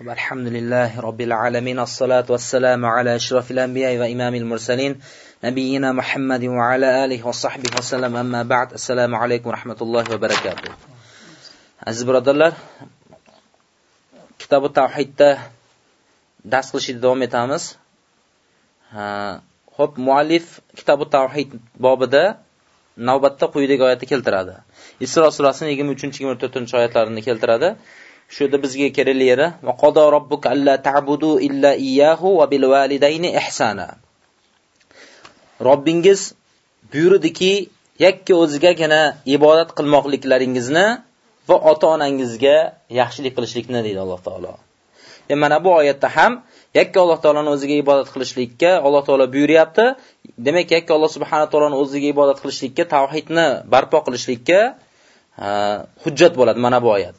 الحمد لله رب العالمين الصلاة والسلام على أشرف الأنبياء وإمام المرسلين نبينا محمد وعلى آله وصحبه وسلم أما بعد السلام عليكم ورحمة الله وبركاته aziz birodarlar kitobi tavhidda dars qilishda davom etamiz ho'p muallif kitobi tavhid bobida navbatda quyidagi oyatni keltiradi isro surasining yigirma uchinchi yigirma to'rtinchi oyatlarini keltiradi Shu yerda bizga kerakli va qodo robbuka alla ta'budu illa iyyahu va bil validayni ihsana Robbingiz buyurdiki yakka o'zigagina ibodat qilmoqliklaringizni va ota-onangizga yaxshilik qilishlikni deydi Alloh taolo. Demak, mana bu oyatda ham yakka Alloh taolani o'ziga ibodat qilishlikka Alloh taolo buyuryapti. Demak, yakka Alloh subhanahu taolani o'ziga ibodat qilishlikka, tavhidni barpo qilishlikka e, hujjat bo'ladi mana bu oyat.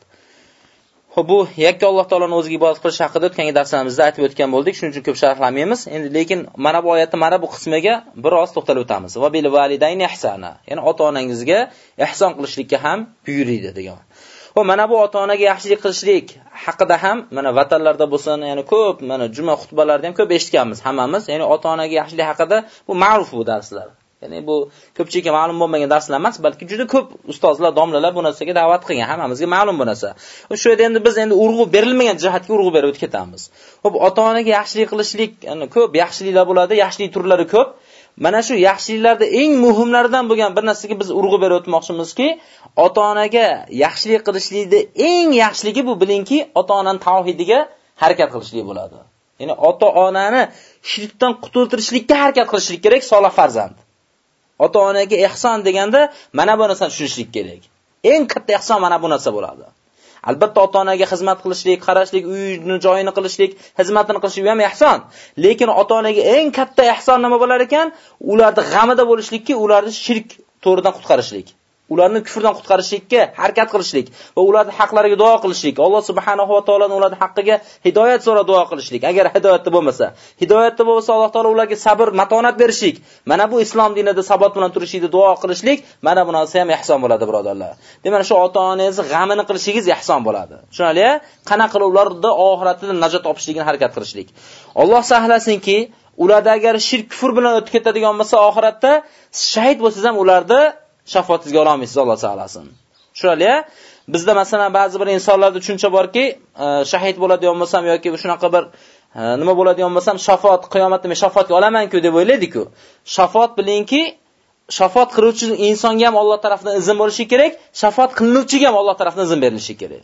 Xo'p, bu yakka Alloh taolani o'ziga ibodat qilish haqida o'tgan darslarimizda aytib o'tgan bo'ldik, shuning uchun ko'p sharhlamaymiz. Endi lekin mana bu oyatni mana bu qismiga biroz to'xtalib o'tamiz. Va bil validayni ihsana. Ya'ni ota-onangizga ihson qilishlikka ham buyuriladi degan. Xo'p, mana bu ota-onaga yaxshilik qilishlik haqida ham mana vatanlarda bo'lsin, ya'ni ko'p mana juma xutbalarida ham ko'p eshitganmiz hammamiz. Ya'ni ota-onaga yaxshilik haqida bu ma'ruf bu darslar. Ya'ni bu ko'pchilikka ma'lum bo'lmagan darslar emas, balki juda ko'p ustozlar, domlalar bu narsaga da'vat qilgan, hammamizga ma'lum bu narsa. Shu yerda endi biz endi urg'u berilmagan jihatga urg'u berib ketamiz. Xo'p, ota-onaga yaxshilik qilishlik, ya'ni ko'p yaxshiliklar bo'ladi, yaxshilik turlari ko'p. Mana shu yaxshiliklarda eng muhimlaridan bo'lgan bir narsaga biz urg'u berib o'tmoqchimizki, ota-onaga yaxshilik qilishlikda eng yaxshiligi bu bilingki, ota-onaning tavhidiga harakat qilishlik bo'ladi. Ya'ni ota-onani shirkdan qutultirishlikka harakat qilishlik kerak solih farzand. Ota-onaga ehson deganda mana bu narsani tushunishlik kerak. Eng katta ehson mana bu narsa bo'ladi. Albatta ota-onaga xizmat qilishlik, qarashlik, uyini, joyini qilishlik, xizmatini qilishlik ham ehson. Lekin ota-onaga eng katta ehson nima bo'lar ekan? Ularni g'amida bo'lishlikki, ularni shirk to'ridan qutqarishlik. Ularni kufrdan qutqarishlikka harakat qilishlik va ularning haqlariga duo qilishlik. Alloh subhanahu va taoloning ularni haqqiga hidoyat so'ra duo qilishlik. Agar hidoyatda bo'lmasa, hidoyatda bo'lsa Alloh taolo ularga sabr, matonat berishlik. Mana bu islom dinida sabot bilan turishlikni duo qilishlik, mana bu narsa ham ihson bo'ladi, birodarlar. Demak, shu ota-onangizni g'amini qilishingiz ihson bo'ladi. Tushunali? Qanaqa qilib ularda oxiratida najot topishligini harakat qilishlik. Alloh saqlasinki, ularda agar shirk kufr bilan o'tib ketadigan bo'lsa, oxiratda shahid bo'lsangiz ham ularni shafoatingizga ola olmaysiz Alloh taolasin. Tushunali? Bizda masalan ba'zi bir insonlarda tushuncha borki, e, shahid bo'ladigan bo'lsam yoki shunaqa bir e, nima bo'ladigan bo'lsam, shafoat qiyomatda men shafoatga olaman-ku deb o'ylaydi-ku. Shafoat bilingki, shafoat qiluvchi insonga ham Alloh tomonidan izn bo'lishi kerak, shafoat qilinuvchiga ham Alloh tomonidan izn berilishi kerak.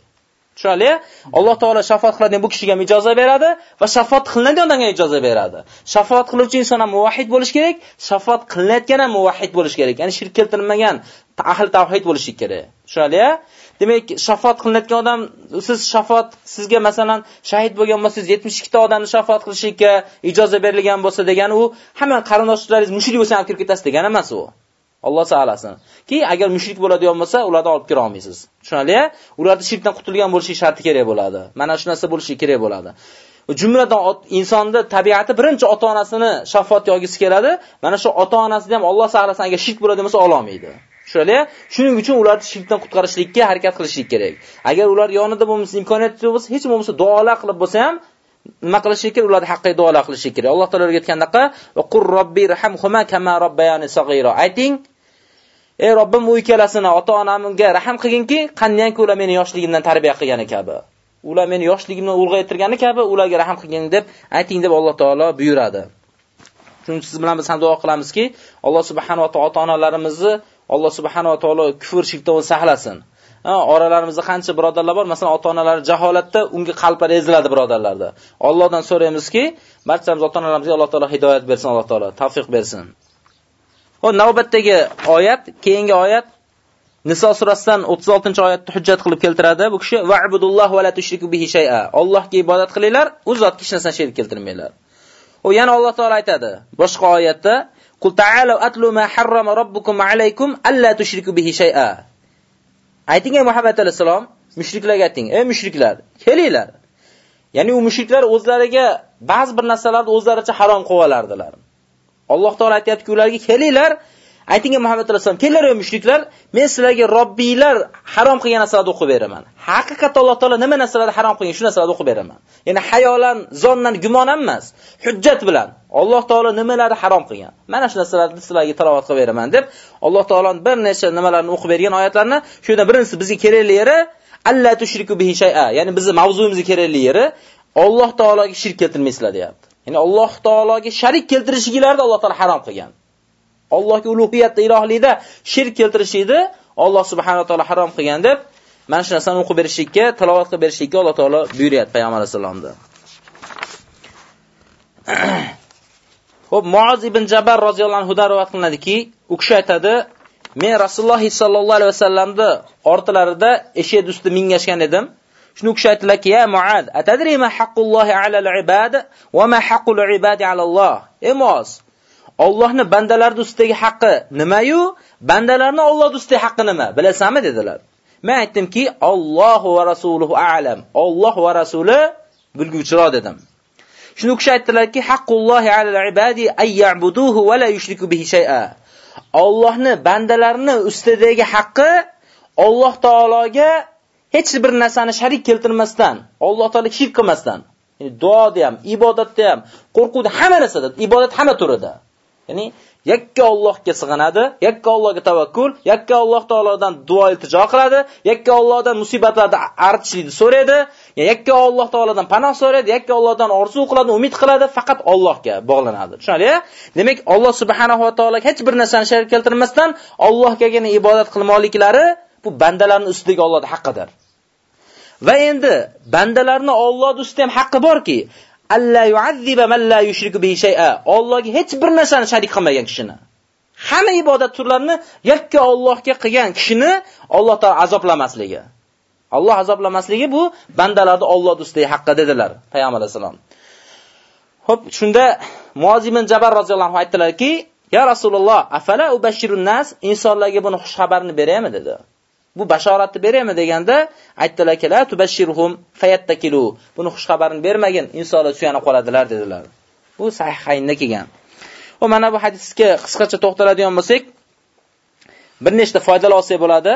Tushunali? Alloh taolo shafaat qiladigan bu kishiga ijoza beradi va shafaat qilinadigan odamga ijoza beradi. Shafaat qiluvchi inson ham muvahhid bo'lishi kerak, shafaat qilinayotgan ham muvahhid bo'lishi kerak. Ya'ni shirk keltirilmagan ahli tavhid bo'lishi kerak. Tushunali? Demak, shafaat qilinayotgan odam siz shafaat sizga masalan shahid bo'lgan bo'lsangiz 72 ta odamni shafaat qilishga ijoza berilgan bo'lsa degani u hamma qarindoshlaringiz mushrik bo'lsa ham kirib ketasiz degani emas u. Alloh taolasini. Ki agar mushrik bo'ladigan bo'lsa, ularni olib kira olmaysiz. Tushunali? Ularni shirkdan qutulgan bo'lishi sharti kerak bo'ladi. Mana shu narsa bo'lishi kerak bo'ladi. Jumladan insonni tabiati birinchi ota-onasini shafqat yogisi keladi. Mana shu ota-onasini ham Alloh saqlasin agar shirk bo'ladigan bo'lsa ola olmaydi. Tushunali? Shuning uchun ularni shirkdan qutqarishlikka harakat qilishlik kerak. Agar ular yonida bo'lmasa, imkoniyati bo'lsa, hech bo'lmasa duolar qilib bo'lsa ham nima qilish kerak? Ularni haqqiga duolar qilish kerak. Alloh taolaga aytgandaqa: qur robbi rahimhuma kama robbayani saghira." Ayting, Ey Robbim u ikkalasini ota-onamga rahim qilginki, qanday ular meni yoshligimdan tarbiya qilgani kabi. Ular meni yoshligimdan ulg'aytirgani kabi ularga rahim qilgin deb ayting deb Alloh taolo buyuradi. Shuning siz bilan biz ham duo qilamizki, Alloh subhanahu va taolo ota-onalarimizni Alloh subhanahu va taolo kufr shirkdan saqlasin. oralarimizda qancha birodarlar bor, masalan, ota-onalari jaholatda unga qalblari eziladi birodarlarda. Allohdan so'raymizki, barchamiz ota-onalarimizga Alloh taolo hidoyat bersin, Alloh taolo tavfiq bersin. Hop, navbatdagi oyat, keyingi oyat Niso surasidan 36-oyatni hujjat qilib keltiradi. Bu kishi va'budulloh va la tushriku bihi shay'a. Allohga ibodat qilinglar, u zotga hech narsani sherik keltirmanglar. U yana Alloh taolo aytadi, boshqa oyatda Qul ta'alu atlu ma harrama robbukum alaykum alla tushriku bihi shay'a. Ayting ey Muhammad alayhisalom, mushriklarga ayting, ey mushriklar, kelinglar. Ya'ni u mushriklar o'zlariga ba'zi bir narsalarni o'zlaricha harom qilib olardilar. Alloh taolo aytayapti-ku ularga kelinglar, aytinglar muhammad alayhisalom kelinglar ey mushriklar. Men sizlarga robbiylar harom qilgan narsalarni o'qib beraman. Haqiqatda alloh taolo nima narsalarni harom qilgan shu narsalarni o'qib beraman. Ya'ni hayolan zondan gumon emas hujjat bilan alloh taolo nimalarni harom qilgan? Mana shu narsalarni sizlarga tilovat qilib beraman deb alloh taoloni bir necha nimalarni o'qib bergan oyatlarni shundan birinchisi bizga kerakli yeri alla tushriku bihi shay'a ya'ni bizning mavzuimizga kerakli yeri Alloh taologa shirk keltirmaysizlar deyapti. Ya'ni Alloh taologa sharik keltirishinglarni Alloh taolo harom qilgan. Allohga ulug'iyatda, ilohlikda shirk keltirishingni Alloh subhanahu va taolo harom qilgan deb mana shu narsani o'qib berishlikka, tilovat qilib berishlikka Alloh taolo buyuryapti payg'ambar sollallohu Xo'p, Muoz ibn Jabal roziyallohu anhu da rivoyat qilinadiki, u kishi aytadi, men Rasululloh sollallohu alayhi vasallamni ortlarida eshak ustida mingashgan edim. Shuni kishi aytdilarki, "Ya Muad, atadri ma haqqullohi alal ibad va ma haqqul ibadi alalloh?" Ey Muaz, Allohning bandalar ustidagi haqqi nima-yu, bandalarning Alloh ustidagi haqqi nima? Bilasanmi dedilar. Men aytdimki, Allohu va rasuluhu a'lam. Alloh va rasuli bilguvchiroq dedim. Shuni kishi aytdilarki, haqqullohi alal ibadi ay ya'buduhu va la yushriku bihi shay'a. Allohni bandalarni ustidagi haqqi Alloh taologa hech bir narsani sharik keltirmasdan, Alloh taolo shirk qilmasdan, ya'ni duoda ham, ibodatda ham, qo'rquvda hamma narsada, ibodat hamma turida. Ya'ni yakka Allohga sig'inadi, yakka Allohga tavakkul, yakka Alloh taolodan duo iltijo qiladi, yakka Allohdan musibatlarda artishlikni so'raydi, yakka Alloh taolodan panoh so'raydi, yakka Allohdan orzu qiladi, umid qiladi, faqat Allohga bog'lanadi. Tushunali? Demak, Alloh subhanahu va taolo hech bir narsani sharik keltirmasdan Allohgagina ibodat qilmoqliklari bu bandalarning ustidagi Allohning haqqidir. Va endi bandalarni Alloh ustida ham haqqi borki, alla yu'azziba man la yushriku bihi shay'a. Allohga hech bir narsani sharik qilmagan kishini. Hamma ibodat turlarini yakka Allohga qilgan kishini Alloh taolo azoblamasligi. Alloh azoblamasligi bu bandalarni Alloh ustidagi haqqi dedilar payg'ambar vasallam. Xo'p, shunda Muoz ibn Jabal roziyallohu anhu aytdilarki, "Ya Rasululloh, afala ubashirun nas, insonlarga buni xush xabarni beraymi?" dedi. Bu bashoratni beraymi deganda aytdilarki, la tubashshirhum fayattakilu. Buni xush xabarini bermagin, insonlar suyanib qoladilar dedilar. Bu sahihaynda kelgan. Va mana bu hadisga qisqacha to'xtaladigan bo'lsak, bir nechta foydalar olsak bo'ladi.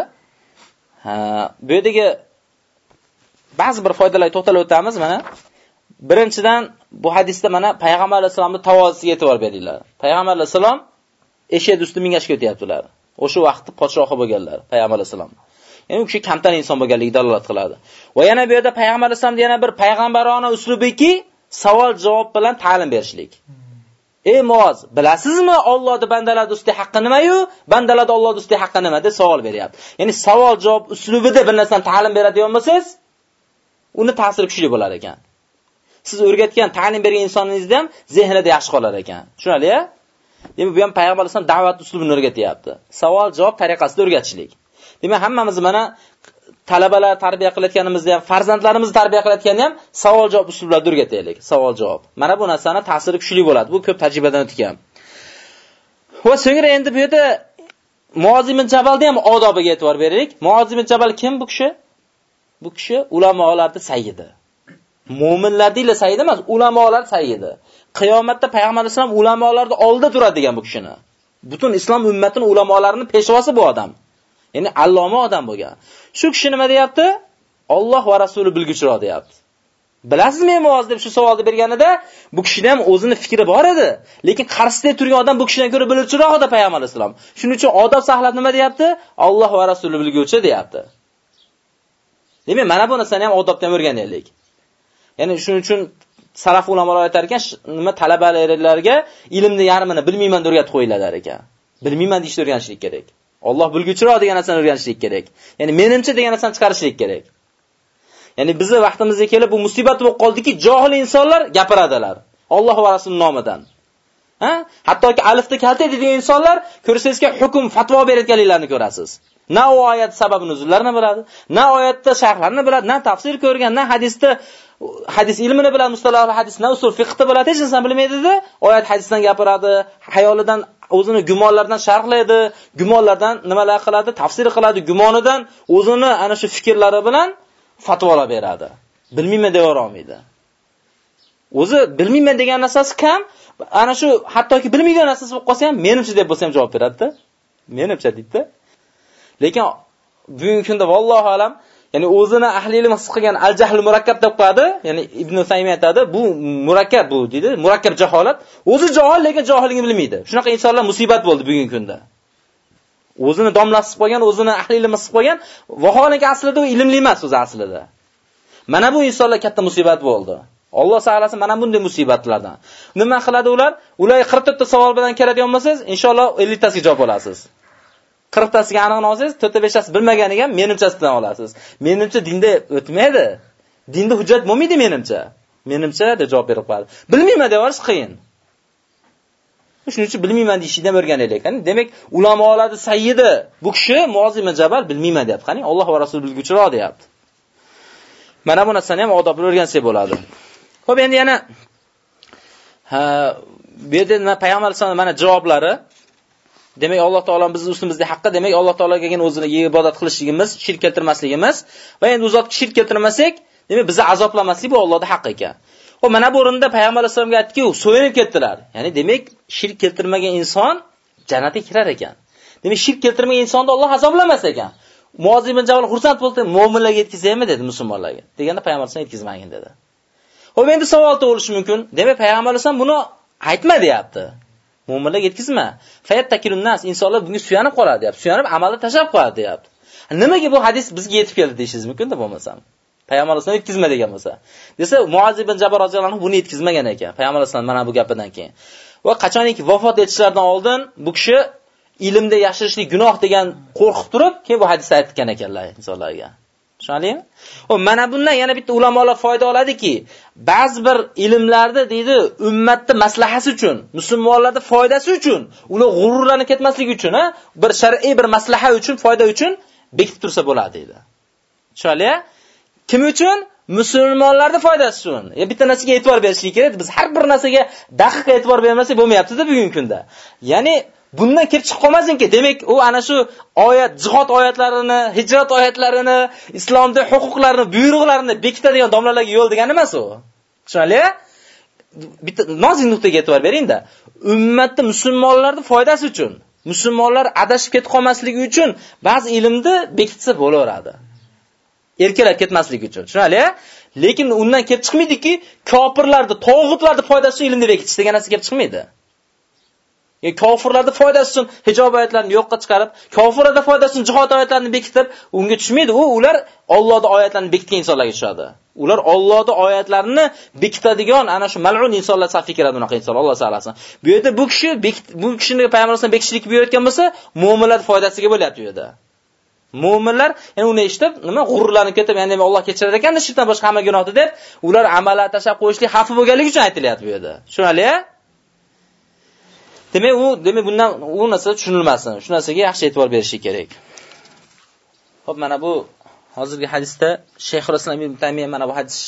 Bu yerdagi ba'zi bir foydalarga to'xtalib o'tamiz mana. Birinchidan bu hadisda mana payg'ambar alayhissalomni tavozisiga e'tibor beringlar. Payg'ambar alayhissalom eshak ustida mingashga o'tyaptilar. O'sha vaqtda podshohi bo'lganlar, payg'ambar alayhissalom Ya'ni u kishi kamtar inson bo'lganligi dalolat qiladi. Va yana bu yerda payg'ambar alayhisalom yana bir payg'ambarona uslubiki, savol javob bilan ta'lim berishlik. Ey Muoz, bilasizmi Allohning bandalar do'sti haqqi nima-yu, bandalar Alloh do'sti haqqi nima deb savol beryapti. Ya'ni savol javob uslubida bir narsani ta'lim beradigan bo'lsangiz, uni ta'siri kuchli bo'lar ekan. Siz o'rgatgan, ta'lim bergan insoningizda ham zehnida yaxshi qolar ekan. Tushunali-ya? Demak, bu ham payg'ambar alayhisalom da'vat uslubini o'rgatyapti. Savol javob tariqasida o'rgatishlik. Demak, hammamiz mana talabalar tarbiya qilayotganimizda ham, farzandlarimizni tarbiya qilayotganda ham savol javob uslublarida o'rgataylik. Savol javob. Mana bu narsani ta'siri kuchli bo'ladi. Bu ko'p tajribadan o'tgan. Va so'ngra endi bu yerda Muoz ibn Jabalda ham odobiga e'tibor beraylik. Muoz ibn Jabal kim bu kishi? Bu kishi ulamolarning sayyidi. Mo'minlarning sayyidi emas, ulamolar sayyidi. Qiyomatda payg'ambar vasallam ulamolarning oldida turadi degan bu kishini. Butun islom ummatining ulamolarining peshvosi bu odam. Ya'ni alloma odam bo'lgan. Shu kishi nima deyapti? Alloh va rasuli bilguchiroq deyapti. Bilasizmi Muoz deb shu savolni berganida bu kishida ham o'zini fikri bor edi, lekin qarshisida turgan odam bu kishidan ko'ra biluvchiroq edi payg'ambar vasallam. Shuning uchun odob saqlab nima deyapti? Alloh va rasuli bilguvchi deyapti. Demak, mana bu narsani ham odobdan o'rganaylik. Ya'ni shuning uchun saraf ulamolar aytar ekan, nima talabalarga ilmni yarmini bilmayman deb o'rgatib qo'yilar ekan. Bilmayman deyishni o'rganishlik kerak. Alloh bilguchiroq degan narsani o'rganishlik kerak. Ya'ni menimcha degan narsani chiqarishlik kerak. Ya'ni bizni vaqtimizga kelib bu musibat bo'lib qoldiki, johil insonlar gapiradilar. Alloh va rasul nomidan. Ha? Hattoki alifni kalta degan insonlar ko'rsangizga hukm, fatvo berayotganliklarini ko'rasiz. Na u oyat sabab nuzullarini biladi, na oyatda sharhlarini biladi, na tafsir ko'rgan, na hadisda hadis ilmini biladi, mustalah hadis, na usul fiqhni biladi, hech narsa bilmaydi-da, oyat hadisdan gapiradi, hayolidan o'zini gumonlardan sharhlaydi, gumonlardan nimalar qiladi, tafsir qiladi, gumonidan o'zini ana shu fikrlari bilan fatvolar beradi. Bilmayman deb olmaydi. O'zi bilmayman degan narsasi kam, ana shu hattoki bilmaydigan narsasi bo'lib qolsa ham menimcha deb bo'lsa ham javob beradi-da. Menimcha deydi. Lekin bugungi kunda vallohu alam, ya'ni o'zini ahli ilm his qilgan al-jahl murakkab deb qo'yadi. Ya'ni Ibn Saymiy aytadi, bu murakkab bu deydi, murakkab jaholat. O'zi jahol lekin johilligini bilmaydi. Shunaqa insonlar musibat bo'ldi bugungi kunda. O'zini domlasi qolgan o'zini ahli ilm his qo'ygan, vaholanki aslida u ilmli emas o'zi aslida. Mana bu insonlar katta musibat bo'ldi. Alloh saqlasin mana bunday musibatlardan. Nima qiladi ular? Ular 44 ta savol bilan keladigan bo'lsangiz, inshaalloh 50 tasiga javob olasiz. 40 tasiga aniqni olsangiz, 4 5 tasi bilmaganiga menimchasidan olasiz. Menimcha dinda o'tmaydi. Dinda hujjat bo'lmaydi menimcha. Menimcha deb javob berib qo'yadi. Bilmayman deb yuborish qiyin. Shuning uchun bilmayman deyishdan o'rganaylik. Qani demak, ulamolarni sayyidi bu kishi muozima Jabal bilmayman deyapti. Qani Alloh va Rasul bilguchiroq deyapti. Mana bu narsani ham odobli o'rgansak bo'ladi. Xo'p, endi yana ha bu yerda payg'ambar alayhisalom mana javoblari Demak, Alloh taolam bizning ustimizda haqqi, demak, Alloh taolagagina o'zini ibodat qilishligimiz, shirk keltirmasligimiz va endi u zotga shirk keltirmasak, demak, bizni azoblamaslik bu Allohning haqqi ekan. Xo'p, mana bu o'rinda payg'ambar alayhisalomga aytdiki, so'yinib ketdilar. Ya'ni demak, shirk keltirmagan inson jannatga kirar ekan. Demak, shirk keltirmagan insonni Alloh azoblamas ekan. Muoz ibn Jabal xursand bo'ldi, mu'minlarga yetkazaymi dedi musulmonlarga. Deganda payg'ambar alayhisalom yetkazmagin dedi. Xo'p, endi savol tug'ilishi mumkin. Demak, payg'ambar alayhisalom buni aytma deyapti. Mu'minlarga yetkazma. Fayattakilun nas, insonlar bunga suyanib qoladi deyapti. Suyanib amalni tashlab qo'yadi deyapti. Nimaga bu hadis bizga yetib keldi deyishingiz mumkin-da bo'lmasam. Payg'ambar alayhisalom yetkazma degan bo'lsa. Desa, Muoz ibn Jabr roziyallohu anhu buni yetkazmagan ekan. Payg'ambar alayhisalom mana bu gapidan keyin. Va qachoniki vafot etishlaridan oldin bu kishi ilmda yashirishlik gunoh degan qo'rqib turib, keyin bu hadisni aytgan ekanlar insonlarga. Tushunalingmi? O mana bundan yana bitta ulamolar foyda oladiki, ba'zi bir ilmlarda deydi, ummatni maslahasi uchun, musulmonlarning foydasi uchun, ular g'ururlanib ketmasligi uchun, ha, bir shar'iy bir maslaha uchun, foyda uchun bekitib tursa bo'ladi deydi. Tushunali? Kim uchun? Musulmonlarning foydasi uchun. Ya bitta narsaga e'tibor berishlik kerak. Biz har bir narsaga daqiqa e'tibor bermasak bo'lmayapti-da bugungi kunda. Ya'ni bundan kelib chiqib qolmasinki, demak, u ana shu oyat, jihod oyatlarini, hijrat oyatlarini, islomda huquqlarni, buyruqlarini bekitadigan domlalarga yo'l degani emas u. Tushunali? Bitta nozik nuqtaga e'tibor bering-da. Musulmonlarning foydasi uchun, musulmonlar adashib ketib qolmasligi uchun ba'zi ilmni bekitsa bo'laveradi. Erkalab ketmasligi uchun. Tushunali? Lekin undan kelib chiqmaydiki, kofirlarni, tog'utlarni foydasi ilmni bekitish degan narsa kelib chiqmaydi. E, yani kofirlarda foydasi uchun hijob oyatlarini yo'qqa chiqarib, kofirlarning foydasi uchun jihod oyatlarini bekitib, unga tushmaydi. U ular Allohning oyatlarini bekitgan insonlarga tushadi. Ular Allohning oyatlarini bekitadigan ana shu mal'un insonlar safiga kiradi unaqa insonlar, Alloh saqlasin. Bu yerda bu kishi bu kishini payg'ambarimiz bekitishlik buyurayotgan bo'lsa, mu'minlar foydasiga bo'lyapti bu yerda. Mu'minlar yani uni eshitib, nima g'ururlanib ketib, ya'ni Alloh kechirar ekan, shirkdan boshqa hamma gunohni deb, ular amallar tashab qo'yishlik xavfi bo'lganligi uchun aytilyapti bu yerda. Tushunali? Demak, u demak bundan u narsa tushunilmasin. Shu narsaga yaxshi e'tibor berish kerak. Xo'p, mana bu hozirgi hadisda Shayx Rasul ibn Taymiya mana bu hadis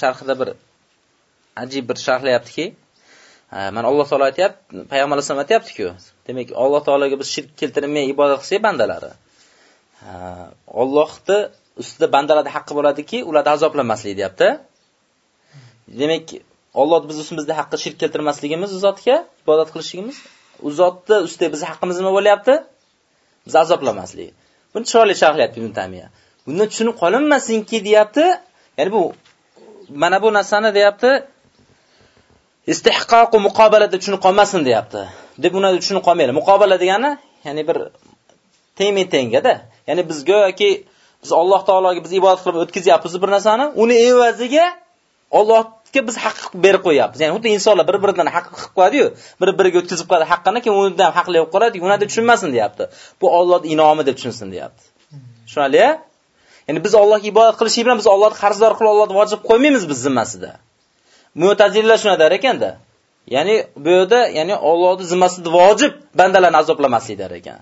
sharhida bir ajib bir sharhlayaptiki, mana Alloh taolo aytayapti, payg'ambar alayhisalom aytayapti-ku. Demak, Alloh taologa biz shirk keltirmay ibodat qilsak bandalari. Allohni ustida bandalarda haqqi bo'ladiki, ularni azoblamaslik deyapti. Demak, Alloh biz ustimizda haqqi shirk keltirmasligimiz u zotga ibodat qilishligimiz, u zotni ustida biz haqqimiz nima bo'lyapti? Biz azoblamaslik. Buni chiroyli sharhlayapti Ibn Tamiya. Bundan tushunib qolinmasinki deyapti. Ya'ni bu mana bu narsani deyapti. Istihqoq va muqobala deb tushunib qolmasin deyapti. Deb buni tushunib qolmaydi. Muqobala degani, ya'ni bir teng tengada, Ya'ni biz go'yoki biz Alloh taologa biz ibodat qilib o'tkazyapmiz bir narsani, uni evaziga Alloh biz haq berib qo'yapmiz. Ya'ni xuddi insonlar bir-biridan haq qilib qo'yadi-yu, bir-biriga o'tkazib qo'yadi haqqini, keyin undan haqli qilib qoladi, uni deb tushunmasin deyapti. Bu Allohning inomi deb tushunsin deyapti. Tushunali? Ya'ni biz ollohga ibodat qilish bilan biz ollohni qarzdor qilib ollohni vojib qo'ymaymiz biz zimmasida. Mu'tazillar shuni aytar ekanda. Ya'ni bu yerda, ya'ni ollohni zimmasida vojib bandalarni azoblamaslik der ekan.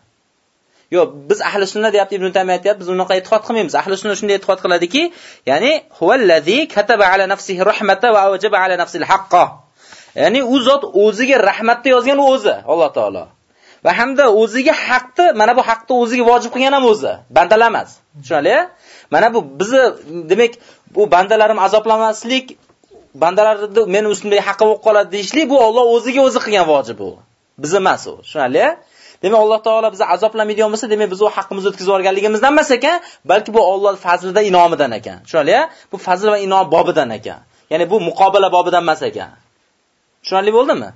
Yo'q, biz ahli sunna deyapti Ibn Taymiy aytayapti, biz unaqa e'tiqod qilmaymiz. Ahli sunna shunday e'tiqod qiladiki, ya'ni huvallazi kataba ala nafsihi rahmata va awjaba ala nafsil haqqo. Ya'ni u zot o'ziga rahmatni yozgan o'zi, Alloh taolo. Va hamda o'ziga haqni, mana bu haqni o'ziga vojib qilgan ham o'zi, bandalar emas. Tushunali? Mana bu bizni demak, bu bandalarim azoblamaslik, bandalarni meni ustimdagi haqqi bo'lib qoladi deyishlik bu Alloh o'ziga o'zi qilgan vojib bu. Biz emas u. Tushunali? Demak, Alloh taolo bizni azoblamaydigan bo'lsa, demak biz u haqqimizni o'tkazib yuborganligimizdan emas ekan, balki bu Alloh fazlidan inomidan ekan. Tushunali? Bu fazl va inom bobidan ekan. Ya'ni bu muqobala bobidan emas ekan. Tushunarli bo'ldimi?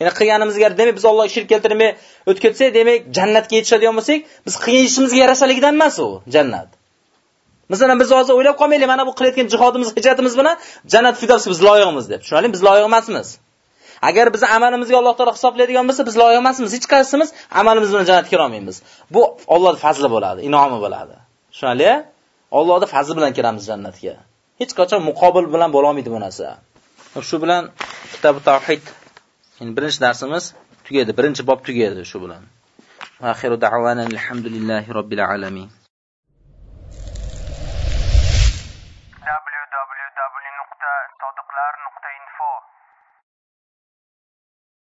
Ya'ni qilganimizga demak biz Allohga shirk keltirmay o'tkazsak, demak jannatga yetishadigan bo'lsak, biz qilgan ishimizga yarashaligidan emas u jannat. Masalan, biz hozir o'ylab qolmaylik, mana bu qilayotgan jihodimiz, hijratimiz bilan jannat fidosi biz loyiqmiz deb. Tushunarli? Biz loyiq emasmiz. Agar biz amalimizga Alloh taolo hisoblaydigan bo'lsa, biz loyiq emasmiz. Hech qaysimiz amalimiz bilan jannatga kira olmaymiz. Bu Allohning fazli bo'ladi, inomi bo'ladi. Tushunali? Allohning fazli bilan kiramiz jannatga. Hech qachon muqobil bilan bo'la olmaydi bu narsa. Shu bilan kitob tavhid Endi birinchi darsimiz tugadi, birinchi bob tugadi shu bilan. Akhiru da'vana alhamdulillahi robbil alamin.